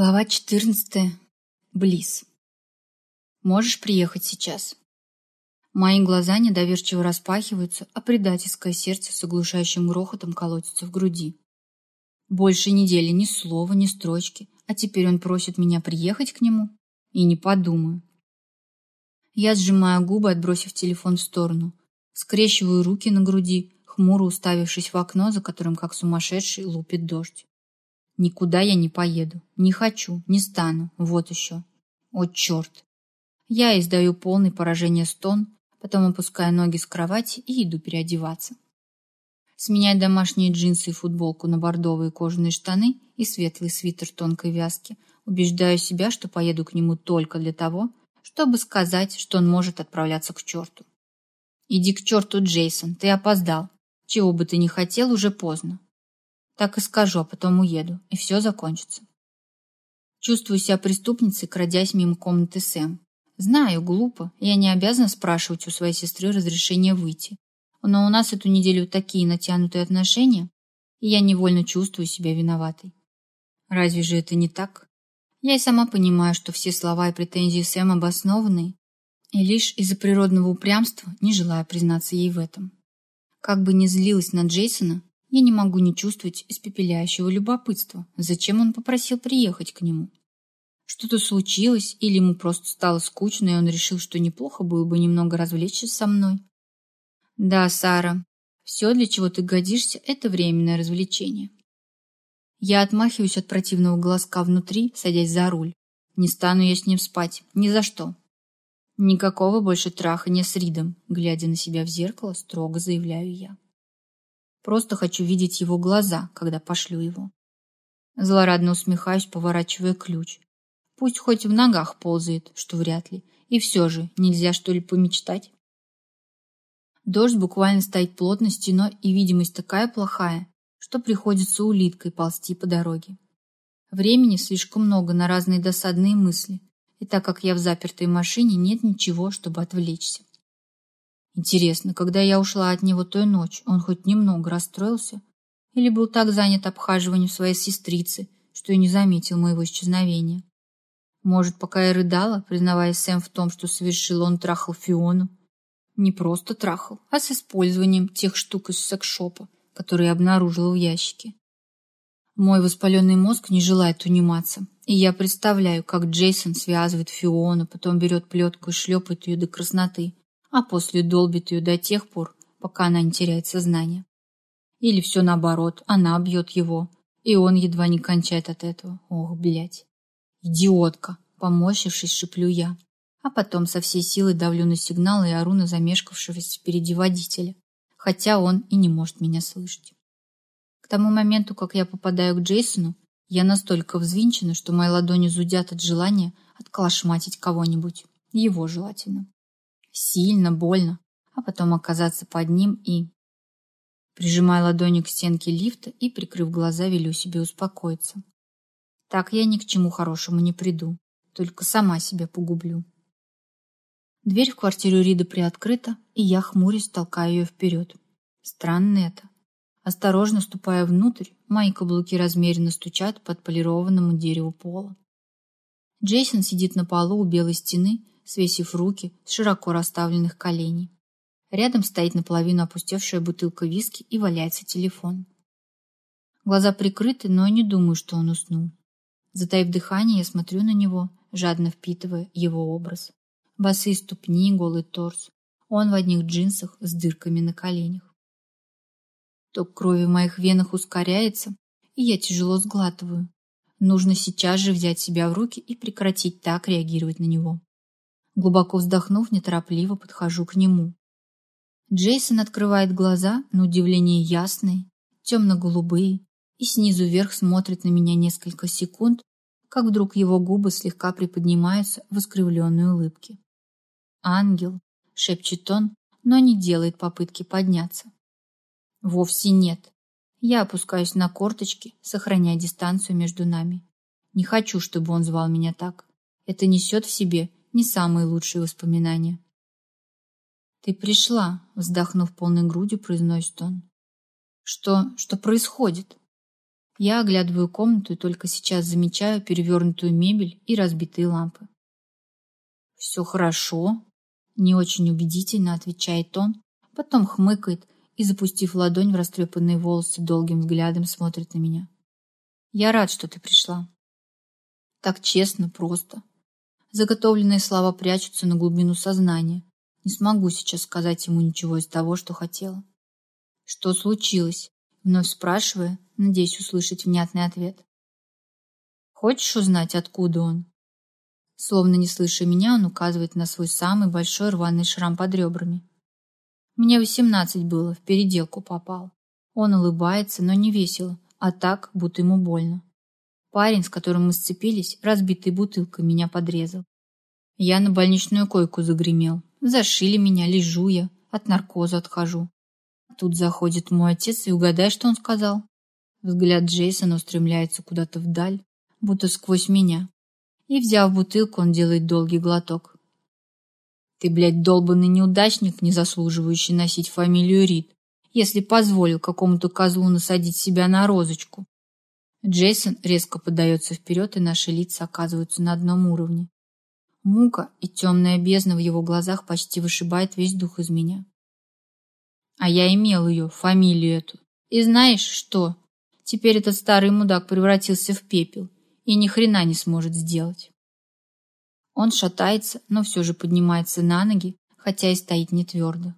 Глава 14. Близ. Можешь приехать сейчас? Мои глаза недоверчиво распахиваются, а предательское сердце с оглушающим грохотом колотится в груди. Больше недели ни слова, ни строчки, а теперь он просит меня приехать к нему? И не подумаю. Я сжимаю губы, отбросив телефон в сторону, скрещиваю руки на груди, хмуро уставившись в окно, за которым, как сумасшедший, лупит дождь. Никуда я не поеду. Не хочу, не стану. Вот еще. О, черт. Я издаю полный поражение стон, потом опускаю ноги с кровати и иду переодеваться. Сменяю домашние джинсы и футболку на бордовые кожаные штаны и светлый свитер тонкой вязки. Убеждаю себя, что поеду к нему только для того, чтобы сказать, что он может отправляться к черту. Иди к черту, Джейсон, ты опоздал. Чего бы ты ни хотел, уже поздно. Так и скажу, а потом уеду, и все закончится. Чувствую себя преступницей, крадясь мимо комнаты Сэм. Знаю, глупо, я не обязана спрашивать у своей сестры разрешения выйти. Но у нас эту неделю такие натянутые отношения, и я невольно чувствую себя виноватой. Разве же это не так? Я и сама понимаю, что все слова и претензии Сэм обоснованы, и лишь из-за природного упрямства не желаю признаться ей в этом. Как бы ни злилась на Джейсона, я не могу не чувствовать испепеляющего любопытства. Зачем он попросил приехать к нему? Что-то случилось, или ему просто стало скучно, и он решил, что неплохо было бы немного развлечься со мной? Да, Сара, все, для чего ты годишься, это временное развлечение. Я отмахиваюсь от противного глазка внутри, садясь за руль. Не стану я с ним спать, ни за что. Никакого больше трахания с Ридом, глядя на себя в зеркало, строго заявляю я. Просто хочу видеть его глаза, когда пошлю его. Злорадно усмехаюсь, поворачивая ключ. Пусть хоть в ногах ползает, что вряд ли. И все же, нельзя что ли помечтать? Дождь буквально стоит плотной стеной, и видимость такая плохая, что приходится улиткой ползти по дороге. Времени слишком много на разные досадные мысли, и так как я в запертой машине, нет ничего, чтобы отвлечься. Интересно, когда я ушла от него той ночью, он хоть немного расстроился? Или был так занят обхаживанием своей сестрицы, что и не заметил моего исчезновения? Может, пока я рыдала, признаваясь Сэм в том, что совершил он трахал Фиону? Не просто трахал, а с использованием тех штук из секс-шопа, которые я обнаружила в ящике. Мой воспаленный мозг не желает униматься, и я представляю, как Джейсон связывает Фиону, потом берет плетку и шлепает ее до красноты, а после долбит ее до тех пор, пока она не теряет сознание. Или все наоборот, она бьет его, и он едва не кончает от этого. Ох, блядь. Идиотка, помощившись, шиплю я. А потом со всей силы давлю на сигнал и ору на замешкавшегося впереди водителя, хотя он и не может меня слышать. К тому моменту, как я попадаю к Джейсону, я настолько взвинчена, что мои ладони зудят от желания отколошматить кого-нибудь, его желательно сильно, больно, а потом оказаться под ним и... Прижимая ладони к стенке лифта и, прикрыв глаза, велю себе успокоиться. Так я ни к чему хорошему не приду, только сама себя погублю. Дверь в квартиру Рида приоткрыта, и я, хмурясь, толкаю ее вперед. Странно это. Осторожно ступая внутрь, мои каблуки размеренно стучат по отполированному дереву пола. Джейсон сидит на полу у белой стены свесив руки с широко расставленных коленей. Рядом стоит наполовину опустевшая бутылка виски и валяется телефон. Глаза прикрыты, но не думаю, что он уснул. Затаив дыхание, я смотрю на него, жадно впитывая его образ. Босые ступни, голый торс. Он в одних джинсах с дырками на коленях. Ток крови в моих венах ускоряется, и я тяжело сглатываю. Нужно сейчас же взять себя в руки и прекратить так реагировать на него. Глубоко вздохнув, неторопливо подхожу к нему. Джейсон открывает глаза, на удивление ясные, темно-голубые, и снизу вверх смотрит на меня несколько секунд, как вдруг его губы слегка приподнимаются в искривленной улыбке. «Ангел», — шепчет он, но не делает попытки подняться. «Вовсе нет. Я опускаюсь на корточки, сохраняя дистанцию между нами. Не хочу, чтобы он звал меня так. Это несет в себе не самые лучшие воспоминания. «Ты пришла», — вздохнув полной грудью, произносит он. «Что... что происходит?» Я оглядываю комнату и только сейчас замечаю перевернутую мебель и разбитые лампы. «Все хорошо», — не очень убедительно отвечает он, потом хмыкает и, запустив ладонь в растрепанные волосы, долгим взглядом смотрит на меня. «Я рад, что ты пришла». Так честно, просто. Заготовленные слова прячутся на глубину сознания. Не смогу сейчас сказать ему ничего из того, что хотела. Что случилось? Вновь спрашивая, надеясь услышать внятный ответ. Хочешь узнать, откуда он? Словно не слыша меня, он указывает на свой самый большой рваный шрам под ребрами. Мне восемнадцать было, в переделку попал. Он улыбается, но не весело, а так, будто ему больно. Парень, с которым мы сцепились, разбитой бутылкой меня подрезал. Я на больничную койку загремел. Зашили меня, лежу я, от наркоза отхожу. Тут заходит мой отец, и угадай, что он сказал. Взгляд Джейсона устремляется куда-то вдаль, будто сквозь меня. И, взяв бутылку, он делает долгий глоток. Ты, блядь, долбанный неудачник, не заслуживающий носить фамилию Рид, если позволил какому-то козлу насадить себя на розочку. Джейсон резко подается вперед, и наши лица оказываются на одном уровне. Мука и темная бездна в его глазах почти вышибает весь дух из меня. А я имел ее, фамилию эту. И знаешь что? Теперь этот старый мудак превратился в пепел и ни хрена не сможет сделать. Он шатается, но все же поднимается на ноги, хотя и стоит не твердо.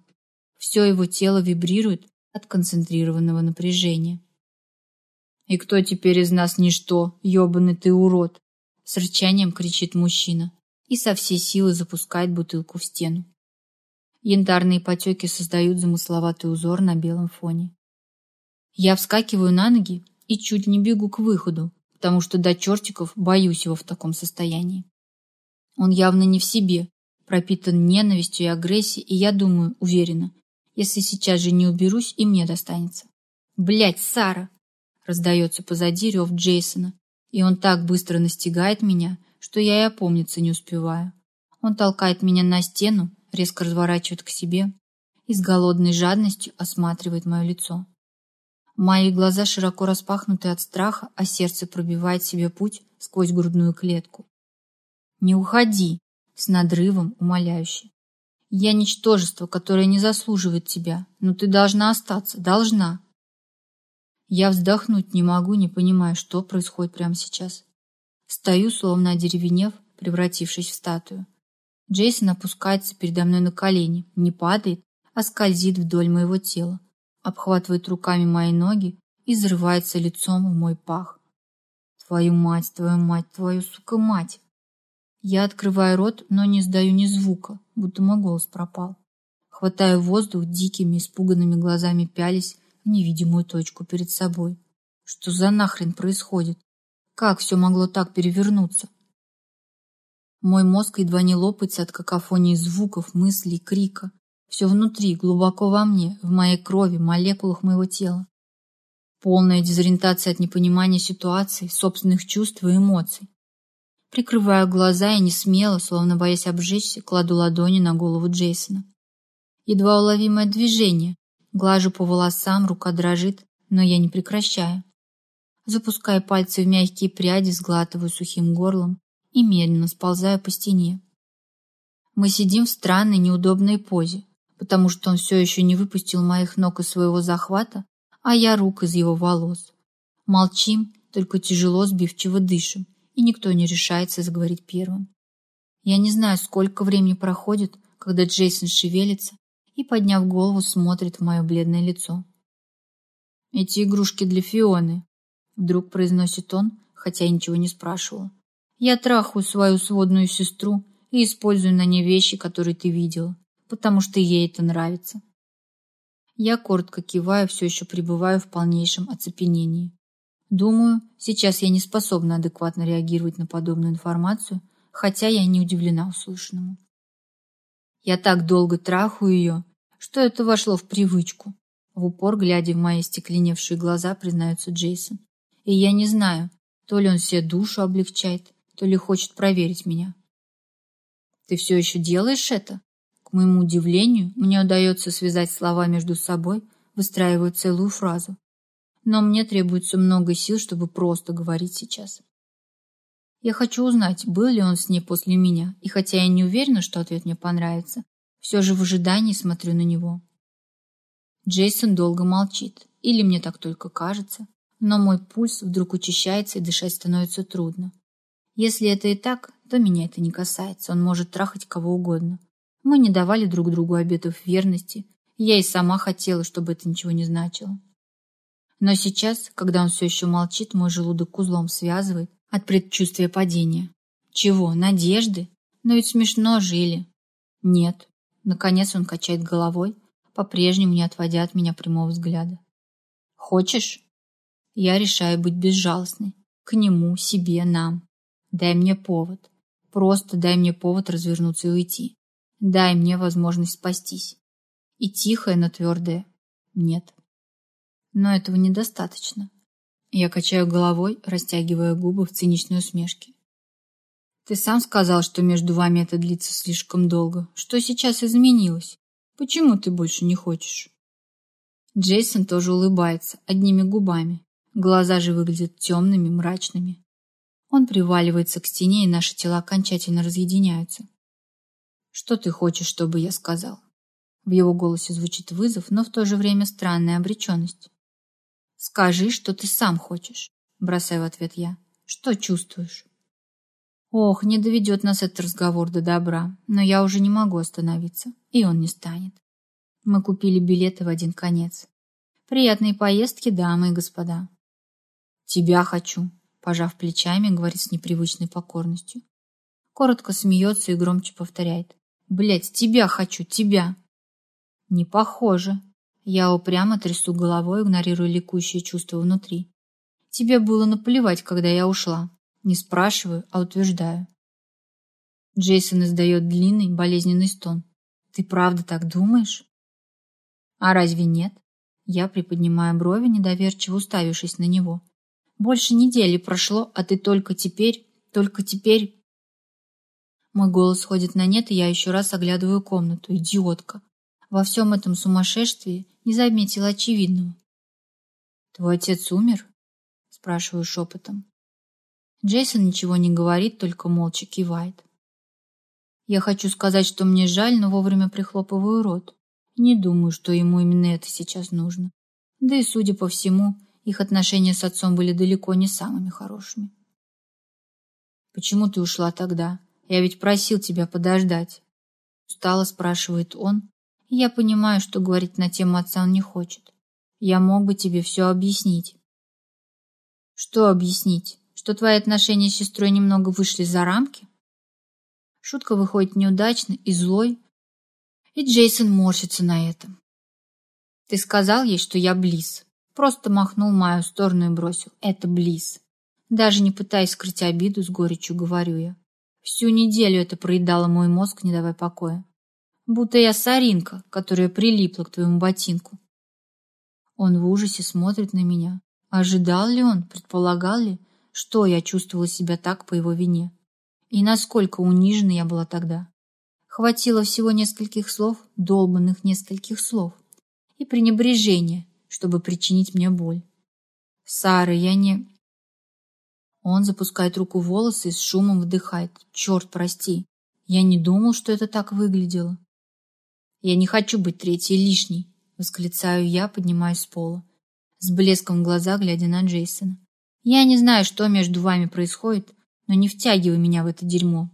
Все его тело вибрирует от концентрированного напряжения. «И кто теперь из нас ничто, ебаный ты урод?» С рычанием кричит мужчина и со всей силы запускает бутылку в стену. Янтарные потеки создают замысловатый узор на белом фоне. Я вскакиваю на ноги и чуть не бегу к выходу, потому что до чертиков боюсь его в таком состоянии. Он явно не в себе, пропитан ненавистью и агрессией, и я думаю, уверена, если сейчас же не уберусь, и мне достанется. Блять, Сара! Раздается позади рев Джейсона, и он так быстро настигает меня, что я и опомниться не успеваю. Он толкает меня на стену, резко разворачивает к себе и с голодной жадностью осматривает мое лицо. Мои глаза широко распахнуты от страха, а сердце пробивает себе путь сквозь грудную клетку. «Не уходи!» — с надрывом умоляюще. «Я ничтожество, которое не заслуживает тебя, но ты должна остаться, должна!» Я вздохнуть не могу, не понимая, что происходит прямо сейчас. Стою, словно одеревенев, превратившись в статую. Джейсон опускается передо мной на колени, не падает, а скользит вдоль моего тела, обхватывает руками мои ноги и взрывается лицом в мой пах. Твою мать, твою мать, твою, сука, мать! Я открываю рот, но не издаю ни звука, будто мой голос пропал. Хватаю воздух дикими, испуганными глазами пялись в невидимую точку перед собой. Что за нахрен происходит? Как все могло так перевернуться? Мой мозг едва не лопается от какофонии звуков, мыслей, крика. Все внутри, глубоко во мне, в моей крови, молекулах моего тела. Полная дезориентация от непонимания ситуации, собственных чувств и эмоций. Прикрываю глаза и не смело, словно боясь обжечься, кладу ладони на голову Джейсона. Едва уловимое движение. Глажу по волосам, рука дрожит, но я не прекращаю. Запускаю пальцы в мягкие пряди, сглатываю сухим горлом и медленно сползаю по стене. Мы сидим в странной, неудобной позе, потому что он все еще не выпустил моих ног из своего захвата, а я рук из его волос. Молчим, только тяжело сбивчиво дышим и никто не решается заговорить первым. Я не знаю, сколько времени проходит, когда Джейсон шевелится и, подняв голову, смотрит в мое бледное лицо. «Эти игрушки для Фионы», — вдруг произносит он, хотя я ничего не спрашивала. «Я трахаю свою сводную сестру и использую на ней вещи, которые ты видела, потому что ей это нравится». Я коротко киваю, все еще пребываю в полнейшем оцепенении. Думаю, сейчас я не способна адекватно реагировать на подобную информацию, хотя я не удивлена услышанному. Я так долго трахаю ее, что это вошло в привычку. В упор, глядя в мои стекленевшие глаза, признается Джейсон. И я не знаю, то ли он себе душу облегчает, то ли хочет проверить меня. Ты все еще делаешь это? К моему удивлению, мне удается связать слова между собой, выстраивая целую фразу. Но мне требуется много сил, чтобы просто говорить сейчас. Я хочу узнать, был ли он с ней после меня, и хотя я не уверена, что ответ мне понравится, все же в ожидании смотрю на него. Джейсон долго молчит, или мне так только кажется, но мой пульс вдруг учащается и дышать становится трудно. Если это и так, то меня это не касается, он может трахать кого угодно. Мы не давали друг другу обетов верности, я и сама хотела, чтобы это ничего не значило. Но сейчас, когда он все еще молчит, мой желудок узлом связывает от предчувствия падения. Чего? Надежды? Но ведь смешно жили. Нет. Наконец он качает головой, по-прежнему не отводя от меня прямого взгляда. Хочешь? Я решаю быть безжалостной. К нему, себе, нам. Дай мне повод. Просто дай мне повод развернуться и уйти. Дай мне возможность спастись. И тихое, но твердое «нет». Но этого недостаточно. Я качаю головой, растягивая губы в циничной усмешке. Ты сам сказал, что между вами это длится слишком долго. Что сейчас изменилось? Почему ты больше не хочешь? Джейсон тоже улыбается, одними губами. Глаза же выглядят темными, мрачными. Он приваливается к стене, и наши тела окончательно разъединяются. Что ты хочешь, чтобы я сказал? В его голосе звучит вызов, но в то же время странная обреченность. Скажи, что ты сам хочешь, бросаю в ответ я. Что чувствуешь? Ох, не доведет нас этот разговор до добра, но я уже не могу остановиться, и он не станет. Мы купили билеты в один конец. Приятные поездки, дамы и господа. Тебя хочу, пожав плечами, говорит с непривычной покорностью. Коротко смеется и громче повторяет. Блять, тебя хочу, тебя. Не похоже, я упрямо трясу головой, игнорируя ликующее чувство внутри. Тебе было наплевать, когда я ушла. Не спрашиваю, а утверждаю. Джейсон издает длинный, болезненный стон. Ты правда так думаешь? А разве нет? Я приподнимаю брови, недоверчиво уставившись на него. Больше недели прошло, а ты только теперь, только теперь... Мой голос сходит на нет, и я еще раз оглядываю комнату. Идиотка. Во всем этом сумасшествии не заметила очевидного. «Твой отец умер?» – спрашиваю шепотом. Джейсон ничего не говорит, только молча кивает. Я хочу сказать, что мне жаль, но вовремя прихлопываю рот. Не думаю, что ему именно это сейчас нужно. Да и, судя по всему, их отношения с отцом были далеко не самыми хорошими. «Почему ты ушла тогда? Я ведь просил тебя подождать». Устало спрашивает он, я понимаю, что говорить на тему отца он не хочет. Я мог бы тебе все объяснить. Что объяснить? Что твои отношения с сестрой немного вышли за рамки? Шутка выходит неудачной и злой, и Джейсон морщится на этом. Ты сказал ей, что я Близ. Просто махнул мою сторону и бросил. Это Близ. Даже не пытаясь скрыть обиду, с горечью говорю я. Всю неделю это проедало мой мозг, не давая покоя будто я соринка, которая прилипла к твоему ботинку. Он в ужасе смотрит на меня. Ожидал ли он, предполагал ли, что я чувствовала себя так по его вине? И насколько унижена я была тогда? Хватило всего нескольких слов, долбанных нескольких слов, и пренебрежения, чтобы причинить мне боль. Сара, я не... Он запускает руку в волосы и с шумом вдыхает. Черт, прости. Я не думал, что это так выглядело. «Я не хочу быть третьей лишней», — восклицаю я, поднимаясь с пола, с блеском в глаза, глядя на Джейсона. «Я не знаю, что между вами происходит, но не втягивай меня в это дерьмо».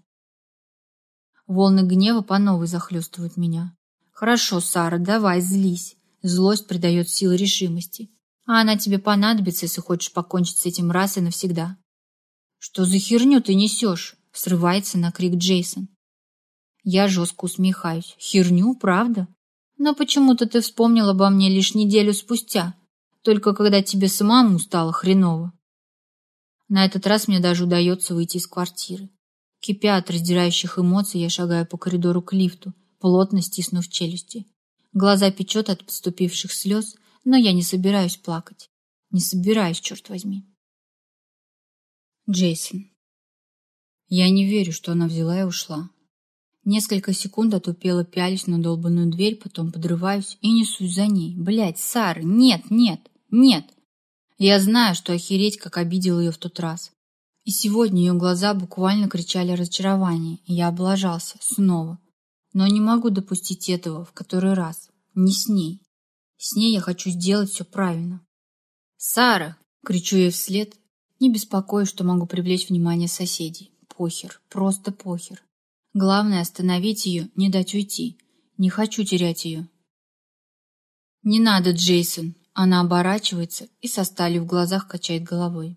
Волны гнева по новой захлестывают меня. «Хорошо, Сара, давай, злись». Злость придает силы решимости. А она тебе понадобится, если хочешь покончить с этим раз и навсегда. «Что за херню ты несешь?» — срывается на крик Джейсон. Я жестко усмехаюсь. Херню, правда? Но почему-то ты вспомнил обо мне лишь неделю спустя, только когда тебе самому стало хреново. На этот раз мне даже удается выйти из квартиры. Кипя от раздирающих эмоций, я шагаю по коридору к лифту, плотно стиснув челюсти. Глаза печет от подступивших слез, но я не собираюсь плакать. Не собираюсь, черт возьми. Джейсон. Я не верю, что она взяла и ушла. Несколько секунд отупело пялись на долбанную дверь, потом подрываюсь и несусь за ней. Блять, Сара, нет, нет, нет! Я знаю, что охереть, как обидел ее в тот раз. И сегодня ее глаза буквально кричали разочарование, и я облажался снова. Но не могу допустить этого в который раз. Не с ней. С ней я хочу сделать все правильно. «Сара!» — кричу ей вслед, не беспокоюсь, что могу привлечь внимание соседей. Похер, просто похер. Главное остановить ее, не дать уйти. Не хочу терять ее. Не надо, Джейсон. Она оборачивается и со сталью в глазах качает головой.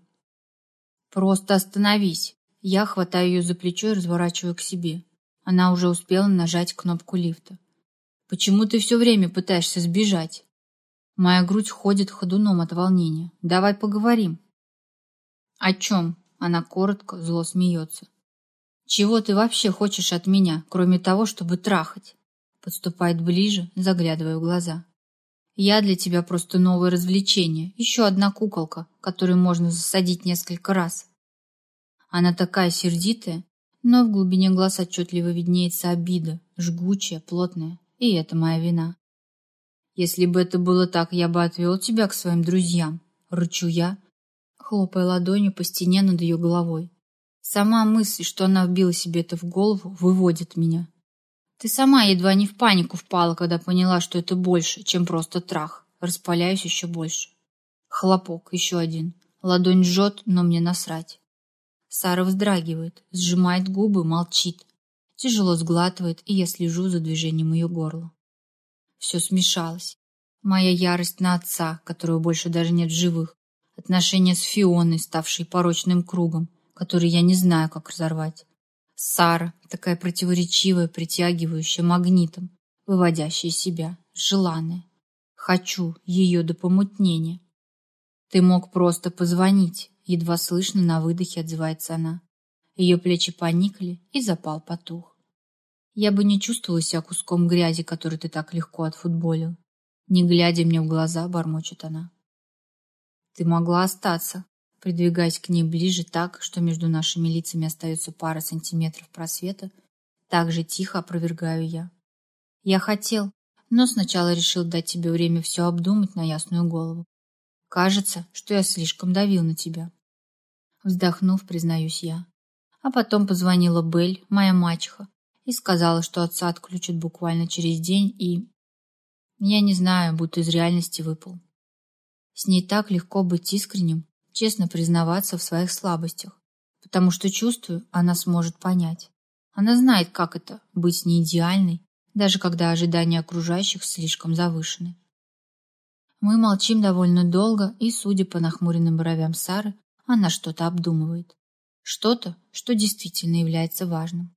Просто остановись. Я хватаю ее за плечо и разворачиваю к себе. Она уже успела нажать кнопку лифта. Почему ты все время пытаешься сбежать? Моя грудь ходит ходуном от волнения. Давай поговорим. О чем? Она коротко, зло смеется. Чего ты вообще хочешь от меня, кроме того, чтобы трахать? Подступает ближе, заглядывая в глаза. Я для тебя просто новое развлечение, еще одна куколка, которую можно засадить несколько раз. Она такая сердитая, но в глубине глаз отчетливо виднеется обида, жгучая, плотная, и это моя вина. Если бы это было так, я бы отвел тебя к своим друзьям, рычу я, хлопая ладонью по стене над ее головой. Сама мысль, что она вбила себе это в голову, выводит меня. Ты сама едва не в панику впала, когда поняла, что это больше, чем просто трах. Распаляюсь еще больше. Хлопок, еще один. Ладонь жжет, но мне насрать. Сара вздрагивает, сжимает губы, молчит. Тяжело сглатывает, и я слежу за движением ее горла. Все смешалось. Моя ярость на отца, которого больше даже нет в живых. Отношения с Фионой, ставшие порочным кругом который я не знаю, как разорвать. Сара, такая противоречивая, притягивающая магнитом, выводящая себя, желанная. Хочу ее до помутнения. Ты мог просто позвонить, едва слышно на выдохе отзывается она. Ее плечи поникли, и запал потух. Я бы не чувствовала себя куском грязи, который ты так легко отфутболил. Не глядя мне в глаза, бормочет она. Ты могла остаться, придвигаясь к ней ближе так, что между нашими лицами остается пара сантиметров просвета, так же тихо опровергаю я. Я хотел, но сначала решил дать тебе время все обдумать на ясную голову. Кажется, что я слишком давил на тебя. Вздохнув, признаюсь я. А потом позвонила Белль, моя мачеха, и сказала, что отца отключат буквально через день, и... Я не знаю, будто из реальности выпал. С ней так легко быть искренним, честно признаваться в своих слабостях, потому что чувствую, она сможет понять. Она знает, как это — быть не идеальной, даже когда ожидания окружающих слишком завышены. Мы молчим довольно долго, и, судя по нахмуренным бровям Сары, она что-то обдумывает. Что-то, что действительно является важным.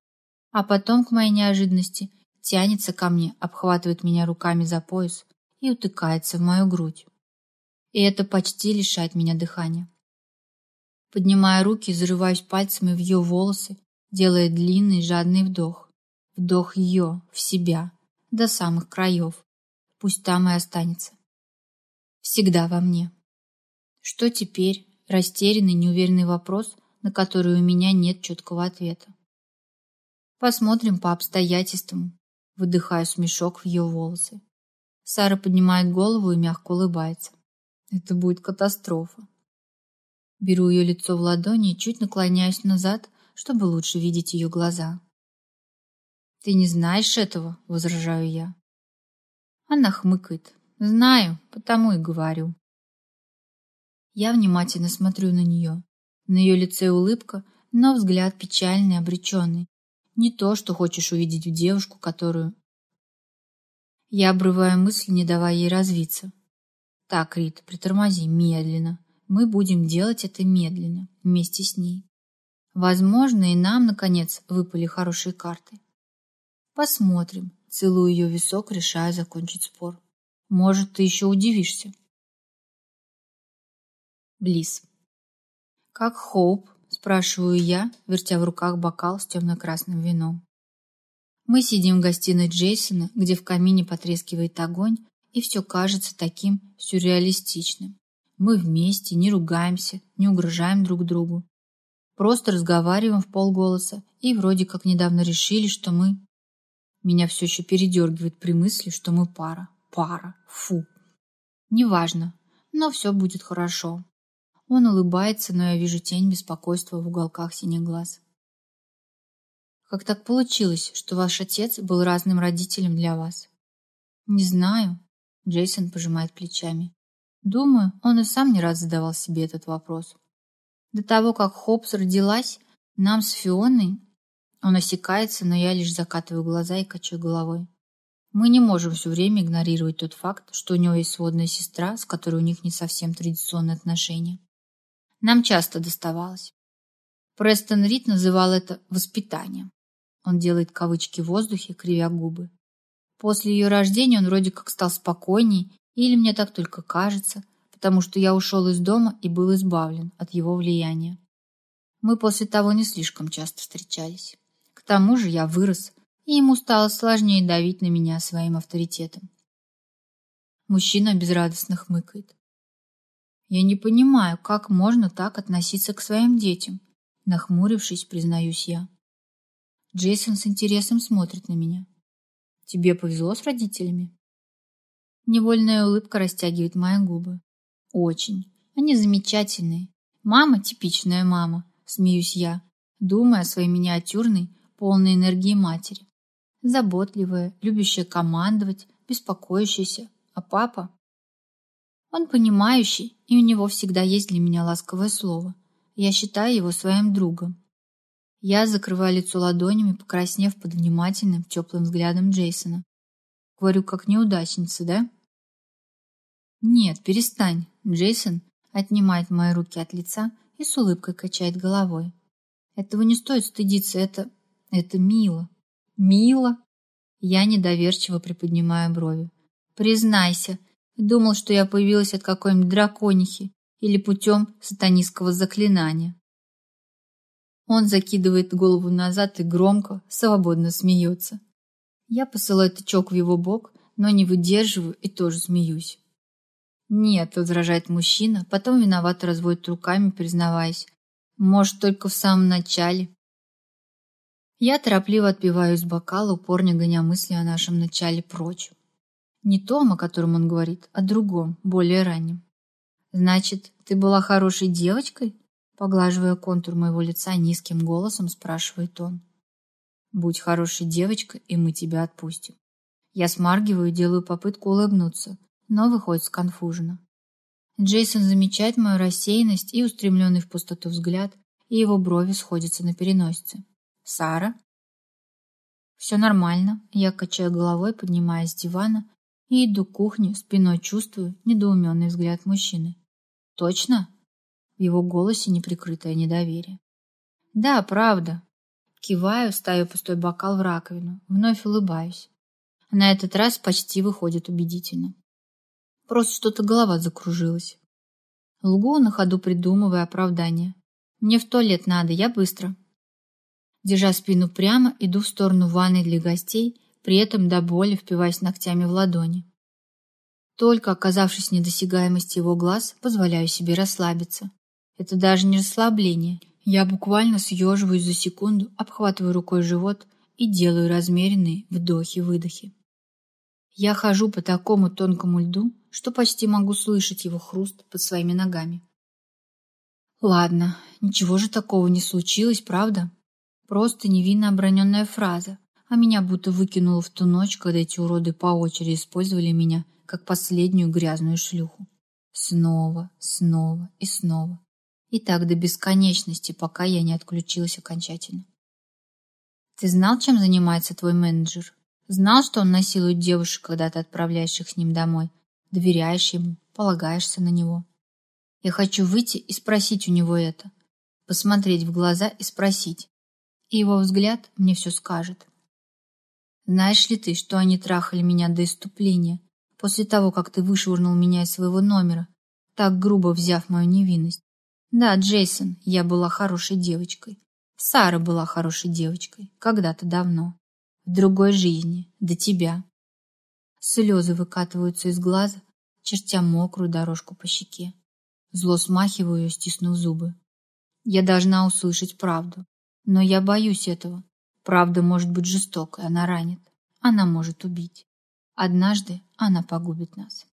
А потом, к моей неожиданности, тянется ко мне, обхватывает меня руками за пояс и утыкается в мою грудь и это почти лишает меня дыхания. Поднимая руки, зарываюсь пальцами в ее волосы, делая длинный жадный вдох. Вдох ее, в себя, до самых краев. Пусть там и останется. Всегда во мне. Что теперь? Растерянный, неуверенный вопрос, на который у меня нет четкого ответа. Посмотрим по обстоятельствам. Выдыхаю смешок в ее волосы. Сара поднимает голову и мягко улыбается. Это будет катастрофа. Беру ее лицо в ладони и чуть наклоняюсь назад, чтобы лучше видеть ее глаза. «Ты не знаешь этого?» — возражаю я. Она хмыкает. «Знаю, потому и говорю». Я внимательно смотрю на нее. На ее лице улыбка, но взгляд печальный, обреченный. Не то, что хочешь увидеть в девушку, которую... Я обрываю мысль, не давая ей развиться. Так, Рит, притормози медленно. Мы будем делать это медленно, вместе с ней. Возможно, и нам, наконец, выпали хорошие карты. Посмотрим. Целую ее висок, решая закончить спор. Может, ты еще удивишься. Близ. Как Хоуп? Спрашиваю я, вертя в руках бокал с темно-красным вином. Мы сидим в гостиной Джейсона, где в камине потрескивает огонь, и все кажется таким сюрреалистичным. Мы вместе, не ругаемся, не угрожаем друг другу. Просто разговариваем в полголоса и вроде как недавно решили, что мы... Меня все еще передергивает при мысли, что мы пара. Пара. Фу. Неважно, но все будет хорошо. Он улыбается, но я вижу тень беспокойства в уголках синих глаз. Как так получилось, что ваш отец был разным родителем для вас? Не знаю. Джейсон пожимает плечами. Думаю, он и сам не раз задавал себе этот вопрос. До того, как Хопс родилась, нам с Фионой... Он осекается, но я лишь закатываю глаза и качаю головой. Мы не можем все время игнорировать тот факт, что у него есть сводная сестра, с которой у них не совсем традиционные отношения. Нам часто доставалось. Престон Рид называл это «воспитанием». Он делает кавычки в воздухе, кривя губы. После ее рождения он вроде как стал спокойней, или мне так только кажется, потому что я ушел из дома и был избавлен от его влияния. Мы после того не слишком часто встречались. К тому же я вырос, и ему стало сложнее давить на меня своим авторитетом. Мужчина безрадостно хмыкает. Я не понимаю, как можно так относиться к своим детям, нахмурившись, признаюсь я. Джейсон с интересом смотрит на меня. Тебе повезло с родителями? Невольная улыбка растягивает мои губы. Очень. Они замечательные. Мама – типичная мама, смеюсь я, думая о своей миниатюрной, полной энергии матери. Заботливая, любящая командовать, беспокоящаяся. А папа? Он понимающий, и у него всегда есть для меня ласковое слово. Я считаю его своим другом. Я закрываю лицо ладонями, покраснев под внимательным, теплым взглядом Джейсона. Говорю, как неудачница, да? Нет, перестань. Джейсон отнимает мои руки от лица и с улыбкой качает головой. Этого не стоит стыдиться, это... это мило. Мило? Я недоверчиво приподнимаю брови. Признайся, думал, что я появилась от какой-нибудь драконихи или путем сатанистского заклинания. Он закидывает голову назад и громко, свободно смеется. Я посылаю тычок в его бок, но не выдерживаю и тоже смеюсь. «Нет», — возражает мужчина, потом виновато разводит руками, признаваясь. «Может, только в самом начале». Я торопливо отпиваю из бокала, упорно гоня мысли о нашем начале прочь. Не том, о котором он говорит, а другом, более раннем. «Значит, ты была хорошей девочкой?» Поглаживая контур моего лица низким голосом, спрашивает он. «Будь хорошей девочкой, и мы тебя отпустим». Я смаргиваю делаю попытку улыбнуться, но выходит сконфуженно. Джейсон замечает мою рассеянность и устремленный в пустоту взгляд, и его брови сходятся на переносице. «Сара?» «Все нормально». Я качаю головой, поднимаясь с дивана, и иду к кухне, спиной чувствую недоуменный взгляд мужчины. «Точно?» В его голосе неприкрытое недоверие. «Да, правда». Киваю, ставя пустой бокал в раковину. Вновь улыбаюсь. На этот раз почти выходит убедительно. Просто что-то голова закружилась. Лгу на ходу придумывая оправдание. Мне в туалет надо, я быстро. Держа спину прямо, иду в сторону ванной для гостей, при этом до боли впиваясь ногтями в ладони. Только оказавшись недосягаемости его глаз, позволяю себе расслабиться. Это даже не расслабление. Я буквально съеживаюсь за секунду, обхватываю рукой живот и делаю размеренные вдохи-выдохи. Я хожу по такому тонкому льду, что почти могу слышать его хруст под своими ногами. Ладно, ничего же такого не случилось, правда? Просто невинно оброненная фраза, а меня будто выкинуло в ту ночь, когда эти уроды по очереди использовали меня как последнюю грязную шлюху. Снова, снова и снова. И так до бесконечности, пока я не отключилась окончательно. Ты знал, чем занимается твой менеджер? Знал, что он насилует девушек, когда ты отправляешь их с ним домой? Доверяешь ему, полагаешься на него? Я хочу выйти и спросить у него это. Посмотреть в глаза и спросить. И его взгляд мне все скажет. Знаешь ли ты, что они трахали меня до иступления, после того, как ты вышвырнул меня из своего номера, так грубо взяв мою невинность? Да, Джейсон, я была хорошей девочкой. Сара была хорошей девочкой. Когда-то давно. В другой жизни. До тебя. Слезы выкатываются из глаза, чертя мокрую дорожку по щеке. Зло смахиваю ее, стиснув зубы. Я должна услышать правду. Но я боюсь этого. Правда может быть жестокой, она ранит. Она может убить. Однажды она погубит нас.